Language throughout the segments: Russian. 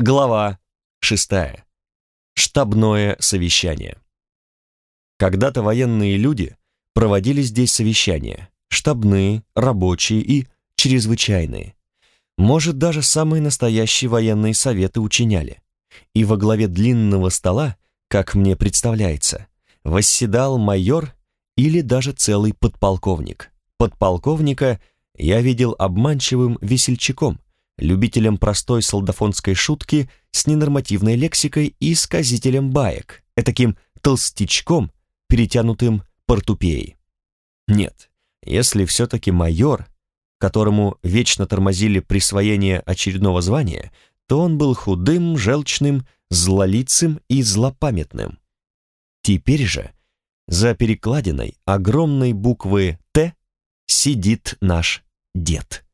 Глава 6. Штабное совещание. Когда-то военные люди проводили здесь совещания, штабные, рабочие и чрезвычайные. Может, даже самые настоящие военные советы учиняли. И во главе длинного стола, как мне представляется, восседал майор или даже целый подполковник. Подполковника я видел обманчивым весельчаком, любителем простой солдафонской шутки с ненормативной лексикой и сказителем баек, этаким толстячком, перетянутым портупеей. Нет, если все-таки майор, которому вечно тормозили присвоение очередного звания, то он был худым, желчным, злолицым и злопамятным. Теперь же за перекладиной огромной буквы «Т» сидит наш дед.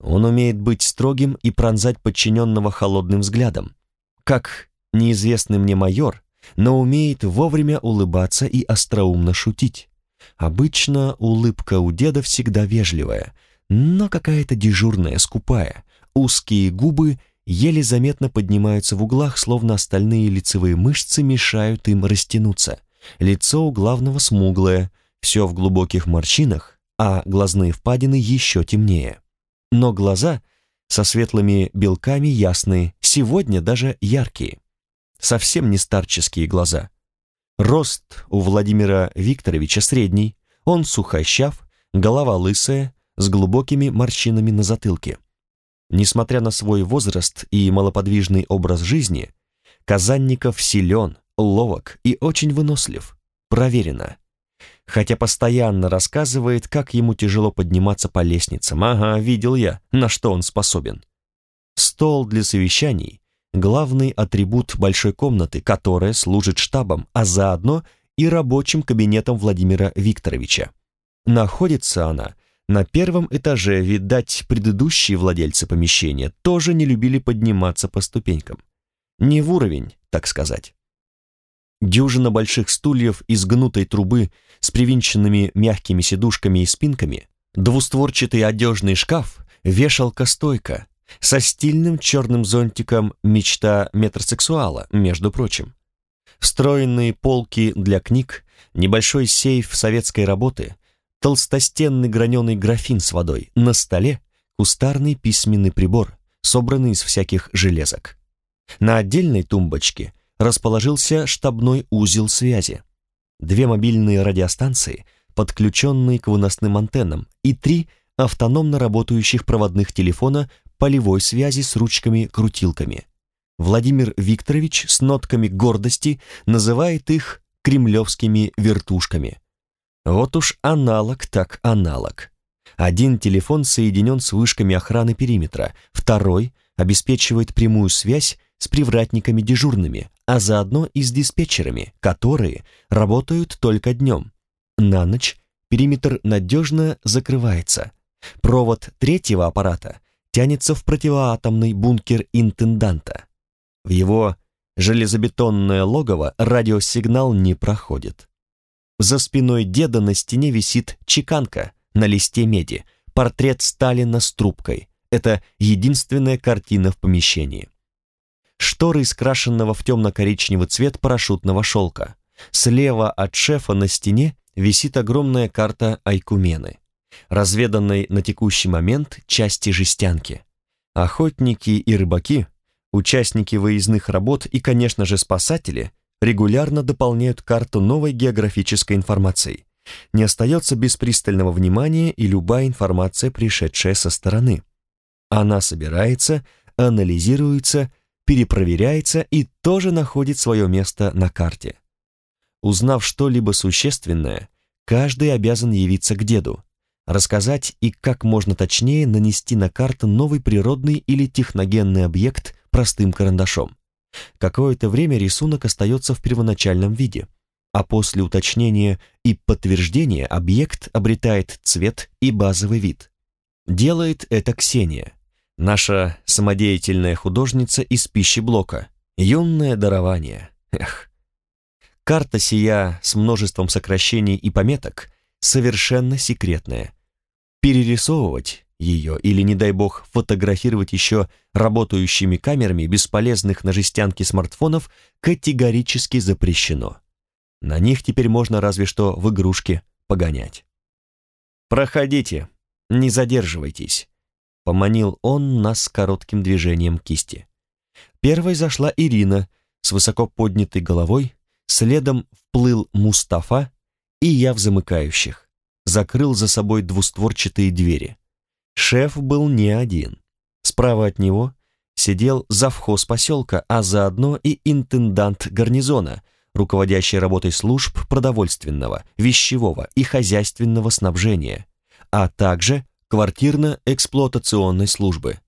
Он умеет быть строгим и пронзать подчиненного холодным взглядом. Как неизвестный мне майор, но умеет вовремя улыбаться и остроумно шутить. Обычно улыбка у деда всегда вежливая, но какая-то дежурная, скупая. Узкие губы еле заметно поднимаются в углах, словно остальные лицевые мышцы мешают им растянуться. Лицо у главного смуглое, все в глубоких морщинах, а глазные впадины еще темнее но глаза со светлыми белками ясные, сегодня даже яркие. Совсем не старческие глаза. Рост у Владимира Викторовича средний, он сухощав, голова лысая, с глубокими морщинами на затылке. Несмотря на свой возраст и малоподвижный образ жизни, Казанников силен, ловок и очень вынослив. Проверено хотя постоянно рассказывает, как ему тяжело подниматься по лестницам. Ага, видел я, на что он способен. Стол для совещаний — главный атрибут большой комнаты, которая служит штабом, а заодно и рабочим кабинетом Владимира Викторовича. Находится она на первом этаже, видать, предыдущие владельцы помещения тоже не любили подниматься по ступенькам. Не в уровень, так сказать. Дюжина больших стульев из гнутой трубы с привинченными мягкими сидушками и спинками, двустворчатый одежный шкаф, вешалка-стойка со стильным черным зонтиком мечта метросексуала, между прочим. Встроенные полки для книг, небольшой сейф советской работы, толстостенный граненый графин с водой, на столе кустарный письменный прибор, собранный из всяких железок. На отдельной тумбочке – расположился штабной узел связи. Две мобильные радиостанции, подключенные к выносным антеннам, и три автономно работающих проводных телефона полевой связи с ручками-крутилками. Владимир Викторович с нотками гордости называет их кремлевскими вертушками. Вот уж аналог так аналог. Один телефон соединен с вышками охраны периметра, второй обеспечивает прямую связь с привратниками дежурными, а заодно и с диспетчерами, которые работают только днем. На ночь периметр надежно закрывается. Провод третьего аппарата тянется в противоатомный бункер интенданта. В его железобетонное логово радиосигнал не проходит. За спиной деда на стене висит чеканка на листе меди, портрет Сталина с трубкой. Это единственная картина в помещении шторы из крашенного в темно-коричневый цвет парашютного шелка. Слева от шефа на стене висит огромная карта Айкумены, разведанной на текущий момент части жестянки. Охотники и рыбаки, участники выездных работ и, конечно же, спасатели регулярно дополняют карту новой географической информацией. Не остается без пристального внимания и любая информация, пришедшая со стороны. Она собирается, анализируется перепроверяется и тоже находит свое место на карте. Узнав что-либо существенное, каждый обязан явиться к деду, рассказать и как можно точнее нанести на карту новый природный или техногенный объект простым карандашом. Какое-то время рисунок остается в первоначальном виде, а после уточнения и подтверждения объект обретает цвет и базовый вид. Делает это Ксения, Наша самодеятельная художница из пищеблока. Юное дарование. Эх. Карта сия с множеством сокращений и пометок совершенно секретная. Перерисовывать ее или, не дай бог, фотографировать еще работающими камерами бесполезных на жестянке смартфонов категорически запрещено. На них теперь можно разве что в игрушки погонять. «Проходите, не задерживайтесь», — поманил он нас коротким движением кисти. Первой зашла Ирина с высоко поднятой головой, следом вплыл Мустафа, и я в замыкающих. Закрыл за собой двустворчатые двери. Шеф был не один. Справа от него сидел завхоз поселка, а заодно и интендант гарнизона, руководящий работой служб продовольственного, вещевого и хозяйственного снабжения, а также квартирно-эксплуатационной службы.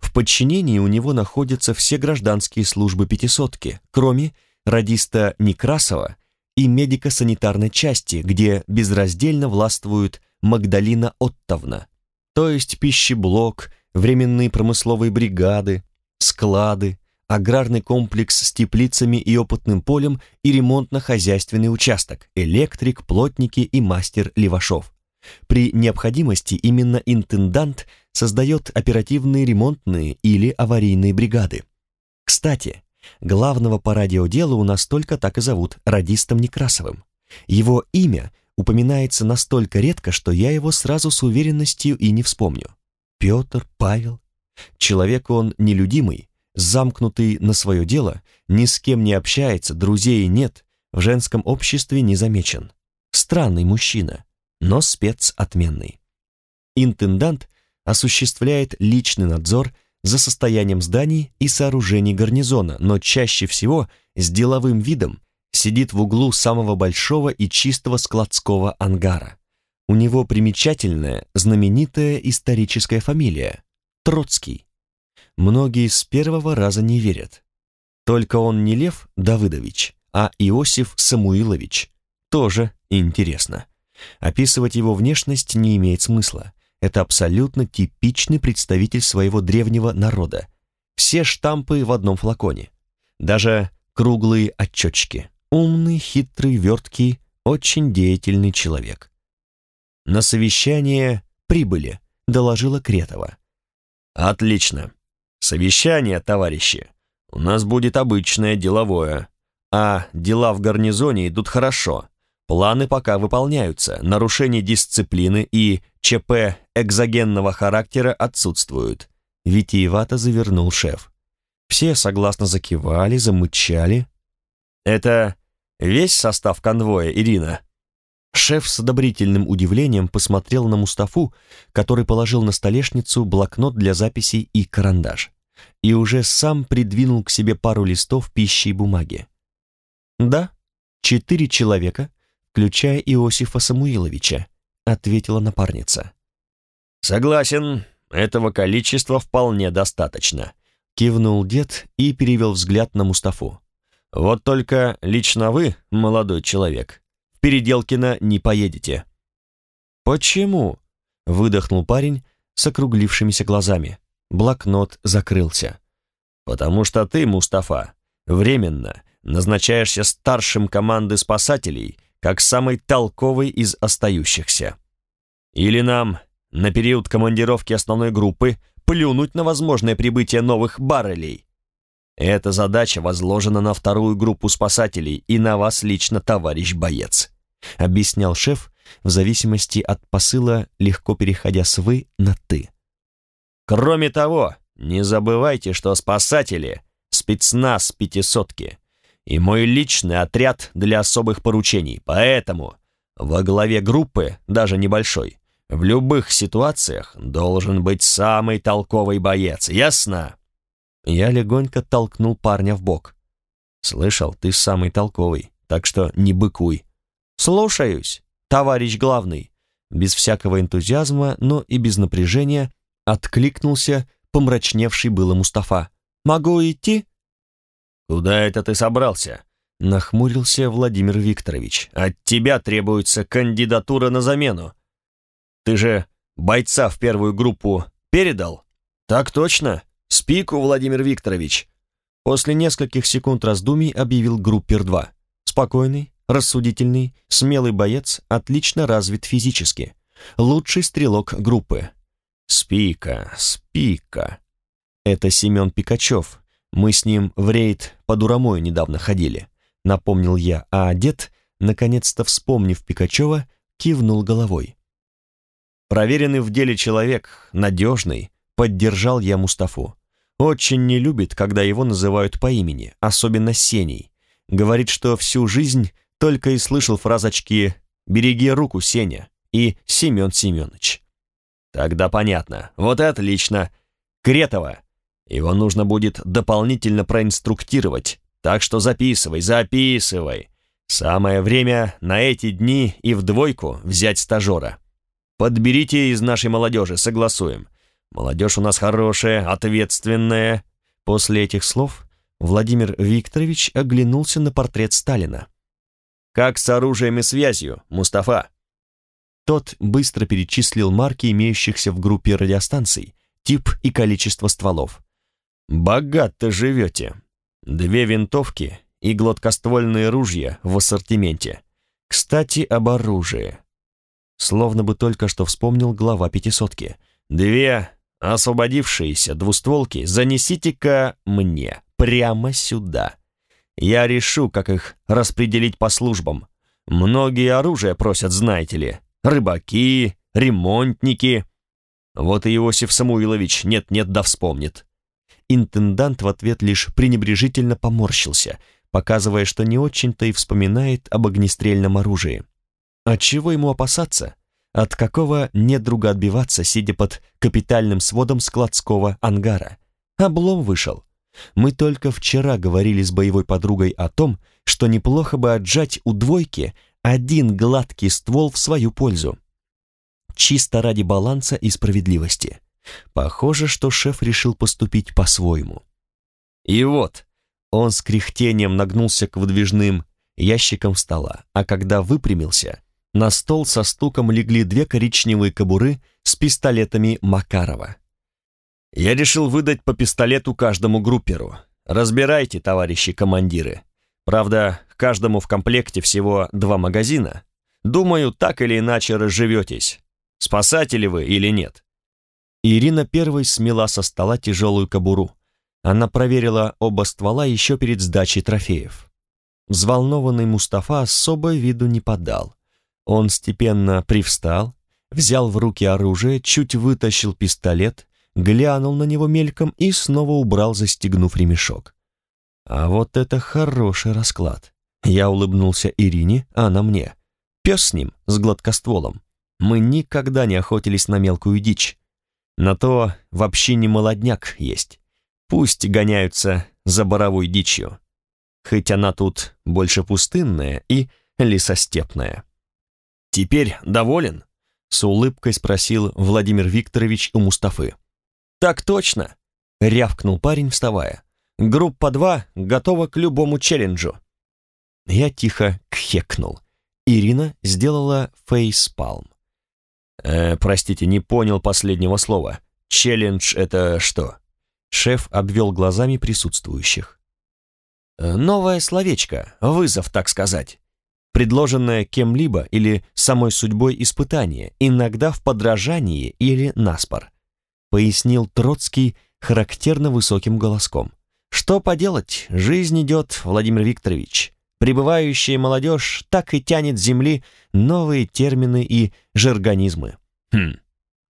В подчинении у него находятся все гражданские службы пятисотки, кроме радиста Некрасова и медико-санитарной части, где безраздельно властвует Магдалина Оттовна, то есть пищеблок, временные промысловые бригады, склады, аграрный комплекс с теплицами и опытным полем и ремонтно-хозяйственный участок, электрик, плотники и мастер Левашов. При необходимости именно интендант создает оперативные ремонтные или аварийные бригады. Кстати, главного по радиоделу у нас только так и зовут, радистом Некрасовым. Его имя упоминается настолько редко, что я его сразу с уверенностью и не вспомню. Петр, Павел. Человек он нелюдимый, замкнутый на свое дело, ни с кем не общается, друзей нет, в женском обществе не замечен. Странный мужчина, но спец отменный. Интендант осуществляет личный надзор за состоянием зданий и сооружений гарнизона, но чаще всего с деловым видом сидит в углу самого большого и чистого складского ангара. У него примечательная, знаменитая историческая фамилия – Троцкий. Многие с первого раза не верят. Только он не Лев Давыдович, а Иосиф Самуилович. Тоже интересно. Описывать его внешность не имеет смысла. Это абсолютно типичный представитель своего древнего народа. Все штампы в одном флаконе. Даже круглые отчетчики. Умный, хитрый, верткий, очень деятельный человек. На совещание прибыли, доложила Кретова. Отлично. Совещание, товарищи. У нас будет обычное деловое. А дела в гарнизоне идут хорошо. Планы пока выполняются, нарушений дисциплины и ЧП экзогенного характера отсутствуют. Витиевато завернул шеф. Все согласно закивали, замычали. Это весь состав конвоя, Ирина? Шеф с одобрительным удивлением посмотрел на Мустафу, который положил на столешницу блокнот для записей и карандаш, и уже сам придвинул к себе пару листов пищи и бумаги. «Да, четыре человека, включая Иосифа Самуиловича», ответила напарница. «Согласен, этого количества вполне достаточно», кивнул дед и перевел взгляд на Мустафу. «Вот только лично вы, молодой человек, в Переделкино не поедете». «Почему?» — выдохнул парень с округлившимися глазами. Блокнот закрылся. «Потому что ты, Мустафа, временно назначаешься старшим команды спасателей как самый толковый из остающихся. Или нам на период командировки основной группы плюнуть на возможное прибытие новых баррелей. Эта задача возложена на вторую группу спасателей и на вас лично, товарищ боец, объяснял шеф, в зависимости от посыла, легко переходя с «вы» на «ты». Кроме того, не забывайте, что спасатели — спецназ пятисотки и мой личный отряд для особых поручений, поэтому во главе группы, даже небольшой, в любых ситуациях должен быть самый толковый боец, ясно?» Я легонько толкнул парня в бок. «Слышал, ты самый толковый, так что не быкуй». «Слушаюсь, товарищ главный». Без всякого энтузиазма, но и без напряжения откликнулся помрачневший было Мустафа. «Могу идти?» «Куда это ты собрался?» — нахмурился Владимир Викторович. «От тебя требуется кандидатура на замену. Ты же бойца в первую группу передал?» «Так точно. Спику, Владимир Викторович». После нескольких секунд раздумий объявил группер 2. Спокойный, рассудительный, смелый боец, отлично развит физически. Лучший стрелок группы. «Спика, спика». Это Семен Пикачев. Мы с ним в рейд по Дурамою недавно ходили, напомнил я, а дед, наконец-то вспомнив Пикачева, кивнул головой. Проверенный в деле человек, надежный, поддержал я Мустафу. Очень не любит, когда его называют по имени, особенно Сеней. Говорит, что всю жизнь только и слышал фразочки «Береги руку, Сеня» и «Семен Семенович». Тогда понятно. Вот и отлично. Кретова. Его нужно будет дополнительно проинструктировать, так что записывай, записывай. Самое время на эти дни и в двойку взять стажера. Подберите из нашей молодежи, согласуем. Молодежь у нас хорошая, ответственная. После этих слов Владимир Викторович оглянулся на портрет Сталина. «Как с оружием и связью, Мустафа?» Тот быстро перечислил марки имеющихся в группе радиостанций, тип и количество стволов. «Богато живете. Две винтовки и гладкоствольные ружья в ассортименте. Кстати, об оружии. Словно бы только что вспомнил глава пятисотки. Две освободившиеся двустволки занесите-ка мне, прямо сюда. Я решу, как их распределить по службам. Многие оружие просят, знаете ли. Рыбаки, ремонтники. Вот и Иосиф Самуилович нет-нет да вспомнит. Интендант в ответ лишь пренебрежительно поморщился — показывая, что не очень-то и вспоминает об огнестрельном оружии. От чего ему опасаться? От какого недруга отбиваться, сидя под капитальным сводом складского ангара? Облом вышел. Мы только вчера говорили с боевой подругой о том, что неплохо бы отжать у двойки один гладкий ствол в свою пользу. Чисто ради баланса и справедливости. Похоже, что шеф решил поступить по-своему. И вот, он с кряхтением нагнулся к выдвижным ящикам стола, а когда выпрямился, на стол со стуком легли две коричневые кобуры с пистолетами Макарова. «Я решил выдать по пистолету каждому групперу. Разбирайте, товарищи командиры. Правда, каждому в комплекте всего два магазина. Думаю, так или иначе разживетесь. Спасатели вы или нет?» Ирина первой смела со стола тяжелую кобуру, она проверила оба ствола еще перед сдачей трофеев. Взволнованный Мустафа особо виду не подал. Он степенно привстал, взял в руки оружие, чуть вытащил пистолет, глянул на него мельком и снова убрал, застегнув ремешок. А вот это хороший расклад. Я улыбнулся Ирине, а она мне. Пес с ним, с гладкостволом. Мы никогда не охотились на мелкую дичь. На то вообще не молодняк есть. Пусть гоняются за боровой дичью, хоть она тут больше пустынная и лесостепная. «Теперь доволен?» — с улыбкой спросил Владимир Викторович у Мустафы. «Так точно!» — рявкнул парень, вставая. «Группа 2 готова к любому челленджу». Я тихо кхекнул. Ирина сделала фейспалм. «Э, простите, не понял последнего слова. Челлендж — это что?» Шеф обвел глазами присутствующих. «Э, «Новое словечко, вызов, так сказать. Предложенное кем-либо или самой судьбой испытание, иногда в подражании или наспор», пояснил Троцкий характерно высоким голоском. «Что поделать, жизнь идет, Владимир Викторович. Прибывающая молодежь так и тянет с земли новые термины и жаргонизмы». «Хм,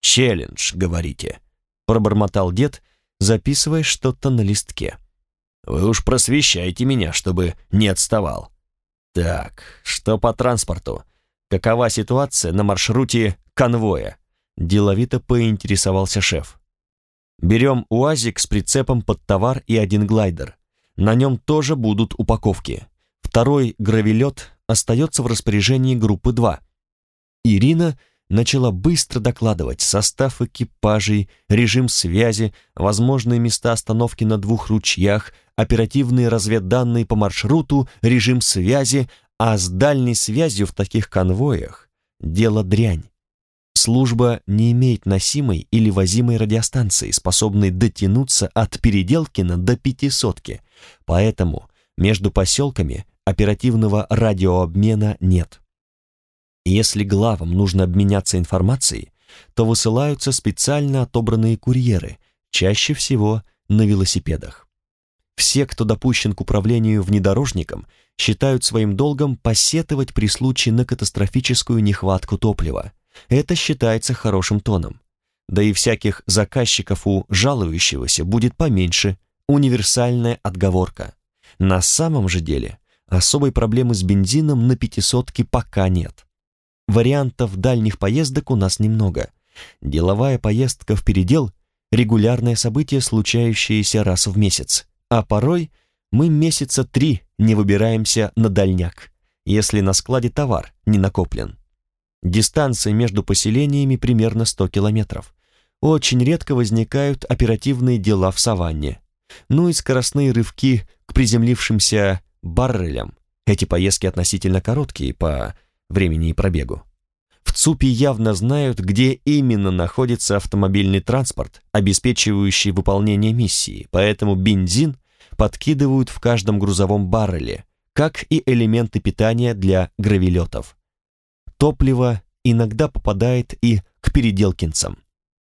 челлендж, говорите», пробормотал дед, записывая что-то на листке. «Вы уж просвещайте меня, чтобы не отставал. Так, что по транспорту? Какова ситуация на маршруте конвоя?» Деловито поинтересовался шеф. «Берем УАЗик с прицепом под товар и один глайдер. На нем тоже будут упаковки. Второй гравелет остается в распоряжении группы 2. Ирина начала быстро докладывать состав экипажей, режим связи, возможные места остановки на двух ручьях, оперативные разведданные по маршруту, режим связи, а с дальней связью в таких конвоях дело дрянь. Служба не имеет носимой или возимой радиостанции, способной дотянуться от Переделкина до Пятисотки, поэтому между поселками оперативного радиообмена нет. Если главам нужно обменяться информацией, то высылаются специально отобранные курьеры, чаще всего на велосипедах. Все, кто допущен к управлению внедорожником, считают своим долгом посетовать при случае на катастрофическую нехватку топлива. Это считается хорошим тоном. Да и всяких заказчиков у жалующегося будет поменьше, универсальная отговорка. На самом же деле особой проблемы с бензином на пятисотке пока нет. Вариантов дальних поездок у нас немного. Деловая поездка в передел – регулярное событие, случающееся раз в месяц, а порой мы месяца три не выбираемся на дальняк, если на складе товар не накоплен. Дистанция между поселениями примерно 100 километров. Очень редко возникают оперативные дела в саванне. Ну и скоростные рывки к приземлившимся баррелям. Эти поездки относительно короткие по времени и пробегу. В ЦУПе явно знают, где именно находится автомобильный транспорт, обеспечивающий выполнение миссии, поэтому бензин подкидывают в каждом грузовом барреле, как и элементы питания для гравелетов. Топливо иногда попадает и к переделкинцам.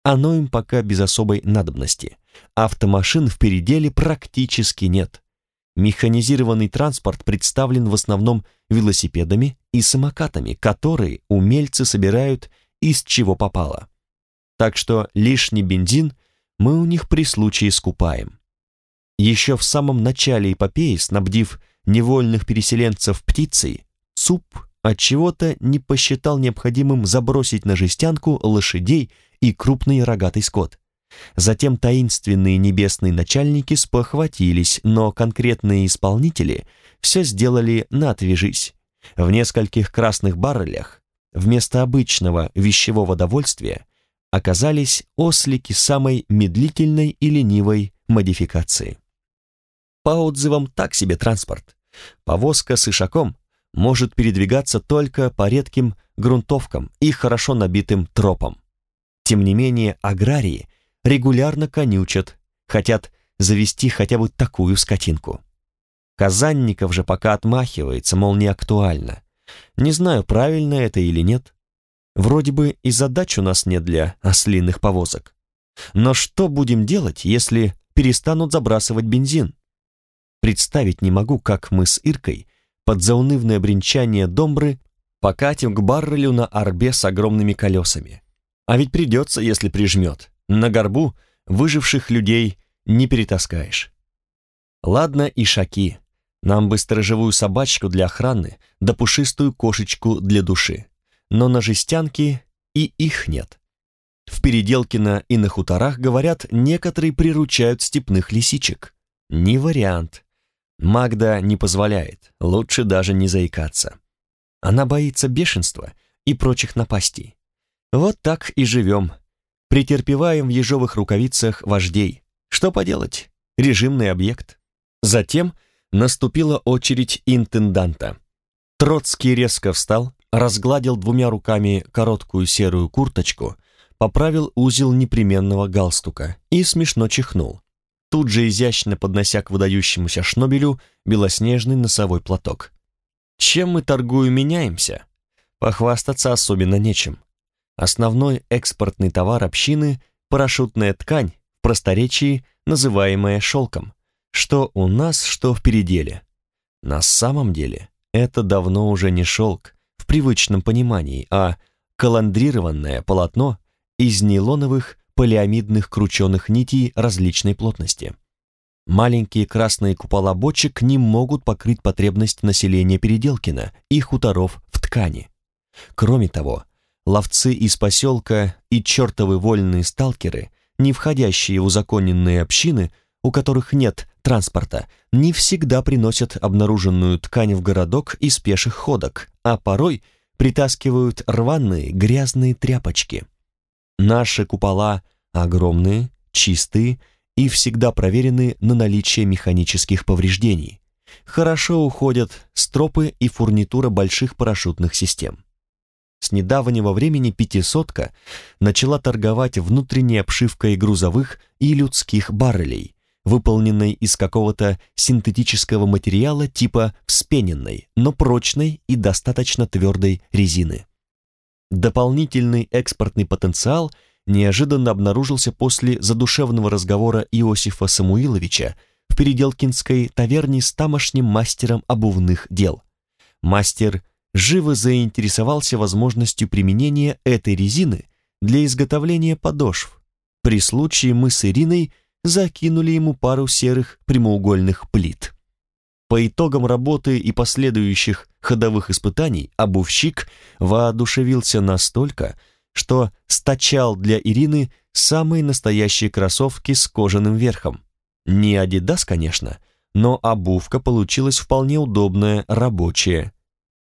Оно им пока без особой надобности. Автомашин в переделе практически нет. Механизированный транспорт представлен в основном велосипедами и самокатами, которые умельцы собирают из чего попало. Так что лишний бензин мы у них при случае скупаем. Еще в самом начале эпопеи, снабдив невольных переселенцев птицей, ЦУП от чего то не посчитал необходимым забросить на жестянку лошадей и крупный рогатый скот. Затем таинственные небесные начальники спохватились, но конкретные исполнители все сделали на отвяжись. В нескольких красных баррелях вместо обычного вещевого довольствия оказались ослики самой медлительной и ленивой модификации. По отзывам так себе транспорт. Повозка с ишаком может передвигаться только по редким грунтовкам и хорошо набитым тропам. Тем не менее, аграрии регулярно конючат, хотят завести хотя бы такую скотинку. Казанников же пока отмахивается, мол, не актуально. Не знаю, правильно это или нет. Вроде бы и задач у нас нет для ослиных повозок. Но что будем делать, если перестанут забрасывать бензин? Представить не могу, как мы с Иркой под заунывное бренчание домбры покатим к баррелю на арбе с огромными колесами. А ведь придется, если прижмет. На горбу выживших людей не перетаскаешь. Ладно и шаки. Нам бы сторожевую собачку для охраны, да пушистую кошечку для души. Но на жестянке и их нет. В Переделкино и на хуторах, говорят, некоторые приручают степных лисичек. Не вариант. Магда не позволяет, лучше даже не заикаться. Она боится бешенства и прочих напастей. Вот так и живем. Претерпеваем в ежовых рукавицах вождей. Что поделать? Режимный объект. Затем наступила очередь интенданта. Троцкий резко встал, разгладил двумя руками короткую серую курточку, поправил узел непременного галстука и смешно чихнул тут же изящно поднося к выдающемуся шнобелю белоснежный носовой платок. Чем мы торгую меняемся? Похвастаться особенно нечем. Основной экспортный товар общины – парашютная ткань, в просторечии называемая шелком, что у нас, что в переделе. На самом деле это давно уже не шелк в привычном понимании, а каландрированное полотно из нейлоновых полиамидных крученых нитей различной плотности. Маленькие красные купола бочек не могут покрыть потребность населения Переделкина и хуторов в ткани. Кроме того, ловцы из поселка и чертовы вольные сталкеры, не входящие в узаконенные общины, у которых нет транспорта, не всегда приносят обнаруженную ткань в городок из пеших ходок, а порой притаскивают рваные грязные тряпочки. Наши купола огромные, чистые и всегда проверены на наличие механических повреждений. Хорошо уходят стропы и фурнитура больших парашютных систем. С недавнего времени «пятисотка» начала торговать внутренней обшивкой грузовых и людских баррелей, выполненной из какого-то синтетического материала типа вспененной, но прочной и достаточно твердой резины. Дополнительный экспортный потенциал неожиданно обнаружился после задушевного разговора Иосифа Самуиловича в Переделкинской таверне с тамошним мастером обувных дел. Мастер живо заинтересовался возможностью применения этой резины для изготовления подошв. При случае мы с Ириной закинули ему пару серых прямоугольных плит. По итогам работы и последующих ходовых испытаний обувщик воодушевился настолько, что стачал для Ирины самые настоящие кроссовки с кожаным верхом. Не Адидас, конечно, но обувка получилась вполне удобная, рабочая.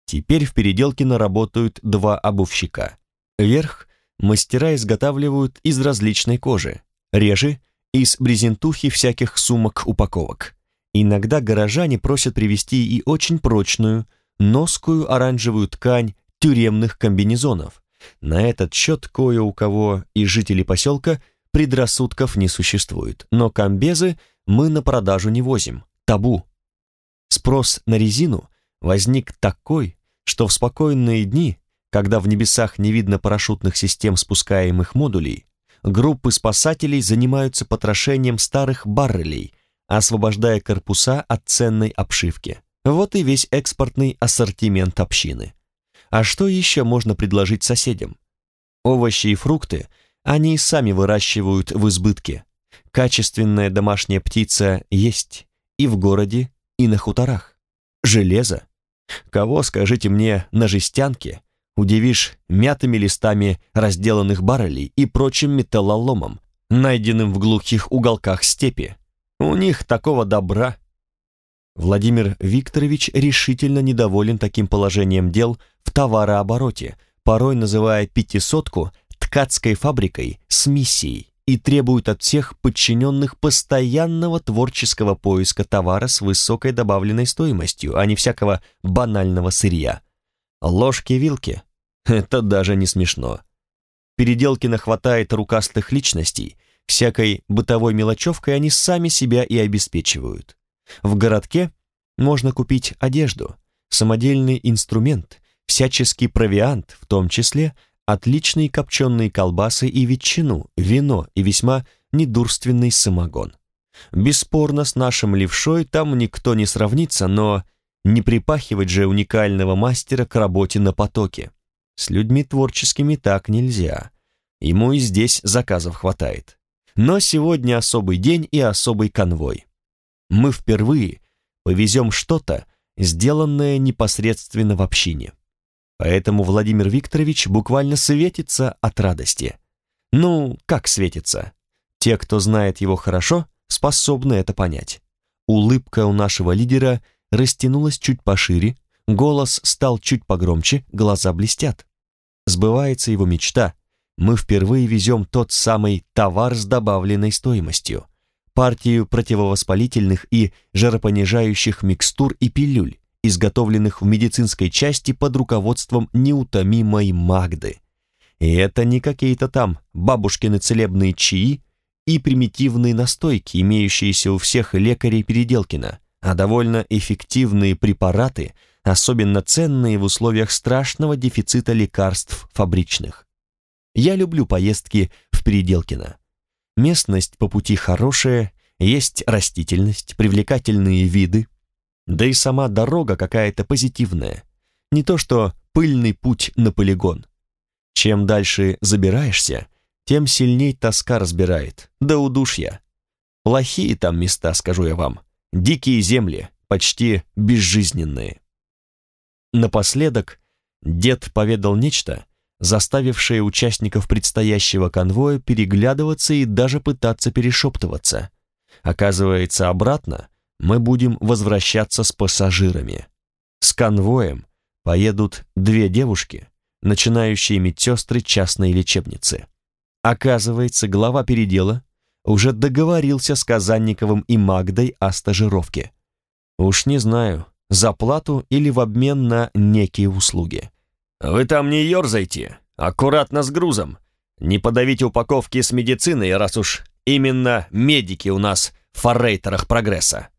Теперь в Переделкино работают два обувщика. Верх мастера изготавливают из различной кожи, реже – из брезентухи всяких сумок-упаковок. Иногда горожане просят привезти и очень прочную, носкую оранжевую ткань тюремных комбинезонов. На этот счет кое у кого из жителей поселка предрассудков не существует, но комбезы мы на продажу не возим, табу. Спрос на резину возник такой, что в спокойные дни, когда в небесах не видно парашютных систем спускаемых модулей, группы спасателей занимаются потрошением старых баррелей, освобождая корпуса от ценной обшивки. Вот и весь экспортный ассортимент общины. А что еще можно предложить соседям? Овощи и фрукты они и сами выращивают в избытке. Качественная домашняя птица есть и в городе, и на хуторах. Железо. Кого, скажите мне, на жестянке удивишь мятыми листами разделанных баррелей и прочим металлоломом, найденным в глухих уголках степи. У них такого добра. Владимир Викторович решительно недоволен таким положением дел в товарообороте, порой называя пятисотку ткацкой фабрикой с миссией и требует от всех подчиненных постоянного творческого поиска товара с высокой добавленной стоимостью, а не всякого банального сырья. Ложки-вилки — это даже не смешно. Переделкина хватает рукастых личностей, всякой бытовой мелочевкой они сами себя и обеспечивают. В городке можно купить одежду, самодельный инструмент, всяческий провиант, в том числе отличные копченые колбасы и ветчину, вино и весьма недурственный самогон. Бесспорно, с нашим левшой там никто не сравнится, но не припахивать же уникального мастера к работе на потоке. С людьми творческими так нельзя. Ему и здесь заказов хватает. Но сегодня особый день и особый конвой. Мы впервые повезем что-то, сделанное непосредственно в общине. Поэтому Владимир Викторович буквально светится от радости. Ну, как светится? Те, кто знает его хорошо, способны это понять. Улыбка у нашего лидера растянулась чуть пошире, голос стал чуть погромче, глаза блестят. Сбывается его мечта. Мы впервые везем тот самый товар с добавленной стоимостью, партию противовоспалительных и жаропонижающих микстур и пилюль, изготовленных в медицинской части под руководством неутомимой Магды. И это не какие-то там бабушкины целебные чаи и примитивные настойки, имеющиеся у всех лекарей Переделкина а довольно эффективные препараты, особенно ценные в условиях страшного дефицита лекарств фабричных. Я люблю поездки в Переделкино. Местность по пути хорошая, есть растительность, привлекательные виды, да и сама дорога какая-то позитивная. Не то что пыльный путь на полигон. Чем дальше забираешься, тем сильней тоска разбирает, да удушья. Плохие там места, скажу я вам. Дикие земли, почти безжизненные. Напоследок дед поведал нечто, заставившее участников предстоящего конвоя переглядываться и даже пытаться перешептываться. Оказывается, обратно мы будем возвращаться с пассажирами. С конвоем поедут две девушки, начинающие медсестры частной лечебницы. Оказывается, глава передела уже договорился с Казанниковым и Магдой о стажировке. Уж не знаю, за плату или в обмен на некие услуги. «Вы там не ерзайте, аккуратно с грузом. Не подавите упаковки с медициной, раз уж именно медики у нас в форрейтерах прогресса.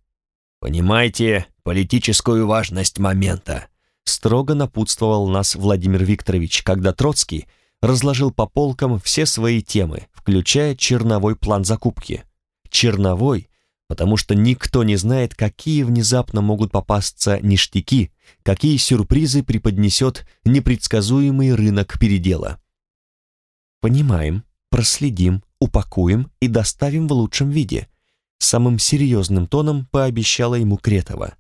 Понимаете политическую важность момента. строго напутствовал нас Владимир Викторович, когда Троцкий разложил по полкам все свои темы, включая черновой план закупки. Черновой, потому что никто не знает, какие внезапно могут попасться ништяки, какие сюрпризы преподнесет непредсказуемый рынок передела. Понимаем, проследим, упакуем и доставим в лучшем виде. Самым серьезным тоном пообещала ему Кретова.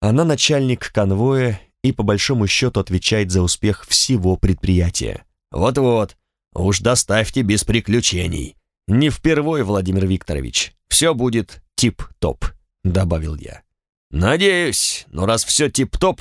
Она начальник конвоя и по большому счету отвечает за успех всего предприятия. «Вот-вот, уж доставьте без приключений». «Не впервой, Владимир Викторович. Все будет тип-топ», — добавил я. «Надеюсь, но раз все тип-топ,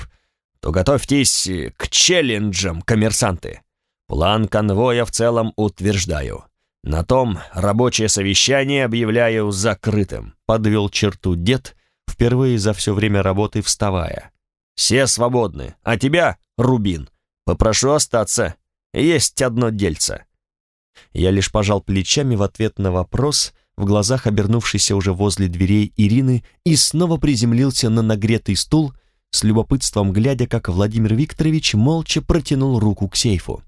то готовьтесь к челленджам, коммерсанты. План конвоя в целом утверждаю. На том рабочее совещание объявляю закрытым», — подвел черту дед, впервые за все время работы вставая. «Все свободны, а тебя, Рубин, попрошу остаться. Есть одно дельце». Я лишь пожал плечами в ответ на вопрос, в глазах обернувшейся уже возле дверей Ирины, и снова приземлился на нагретый стул, с любопытством глядя, как Владимир Викторович молча протянул руку к сейфу.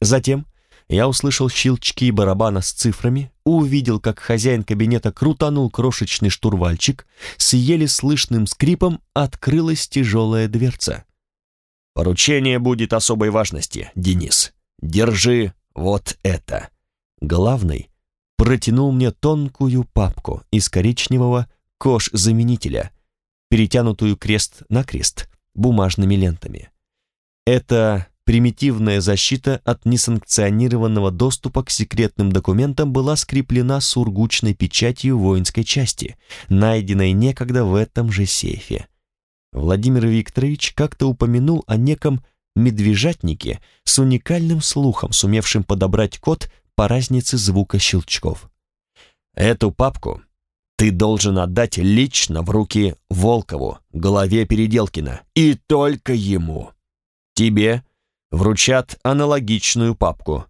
Затем я услышал щелчки барабана с цифрами, увидел, как хозяин кабинета крутанул крошечный штурвальчик, с еле слышным скрипом открылась тяжелая дверца. «Поручение будет особой важности, Денис. Держи вот это». Главный протянул мне тонкую папку из коричневого кож-заменителя, перетянутую крест-накрест бумажными лентами. Это примитивная защита от несанкционированного доступа к секретным документам была скреплена сургучной печатью воинской части, найденной некогда в этом же сейфе. Владимир Викторович как-то упомянул о неком медвежатнике с уникальным слухом, сумевшим подобрать код по разнице звука щелчков. «Эту папку ты должен отдать лично в руки Волкову, главе Переделкина, и только ему. Тебе вручат аналогичную папку.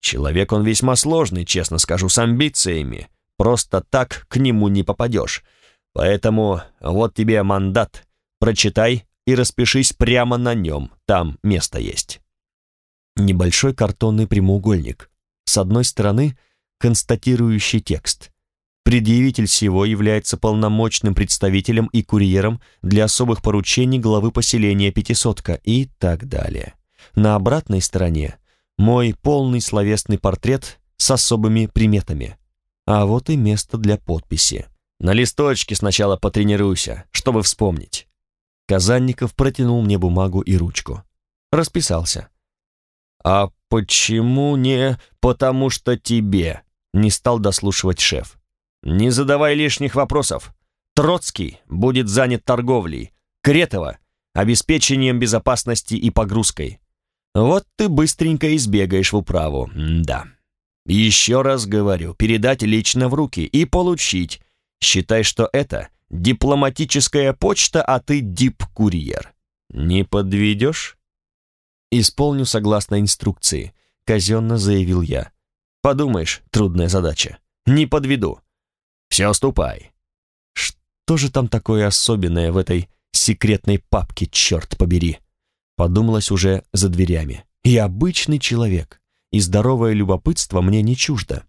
Человек он весьма сложный, честно скажу, с амбициями. Просто так к нему не попадешь. Поэтому вот тебе мандат. Прочитай и распишись прямо на нем. Там место есть. Небольшой картонный прямоугольник. С одной стороны констатирующий текст. Предъявитель всего является полномочным представителем и курьером для особых поручений главы поселения Пятисотка и так далее. На обратной стороне мой полный словесный портрет с особыми приметами. А вот и место для подписи. На листочке сначала потренируйся, чтобы вспомнить. Казанников протянул мне бумагу и ручку. Расписался. «А почему не «потому что тебе»?» Не стал дослушивать шеф. «Не задавай лишних вопросов. Троцкий будет занят торговлей. Кретова — обеспечением безопасности и погрузкой. Вот ты быстренько избегаешь в управу, да. Еще раз говорю, передать лично в руки и получить. Считай, что это дипломатическая почта, а ты дип-курьер. Не подведешь? Исполню согласно инструкции, казенно заявил я. Подумаешь, трудная задача. Не подведу. Все, ступай. Что же там такое особенное в этой секретной папке, черт побери? Подумалось уже за дверями. Я обычный человек, и здоровое любопытство мне не чуждо.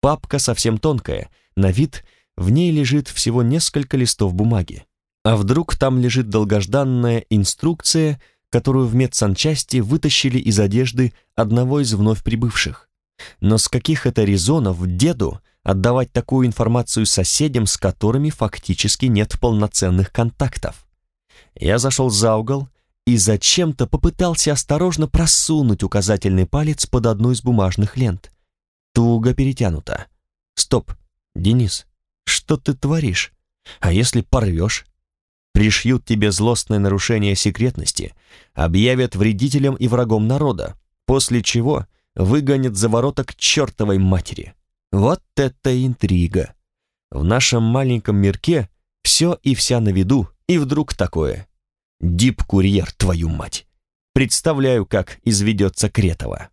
Папка совсем тонкая, на вид в ней лежит всего несколько листов бумаги. А вдруг там лежит долгожданная инструкция, которую в медсанчасти вытащили из одежды одного из вновь прибывших? Но с каких это резонов деду отдавать такую информацию соседям, с которыми фактически нет полноценных контактов? Я зашел за угол и зачем-то попытался осторожно просунуть указательный палец под одну из бумажных лент. Туго перетянуто. Стоп, Денис, что ты творишь? А если порвешь? Пришьют тебе злостное нарушение секретности, объявят вредителем и врагом народа, после чего выгонят за ворота к чертовой матери. Вот это интрига! В нашем маленьком мирке все и вся на виду, и вдруг такое. Дип-курьер, твою мать! Представляю, как изведется Кретова.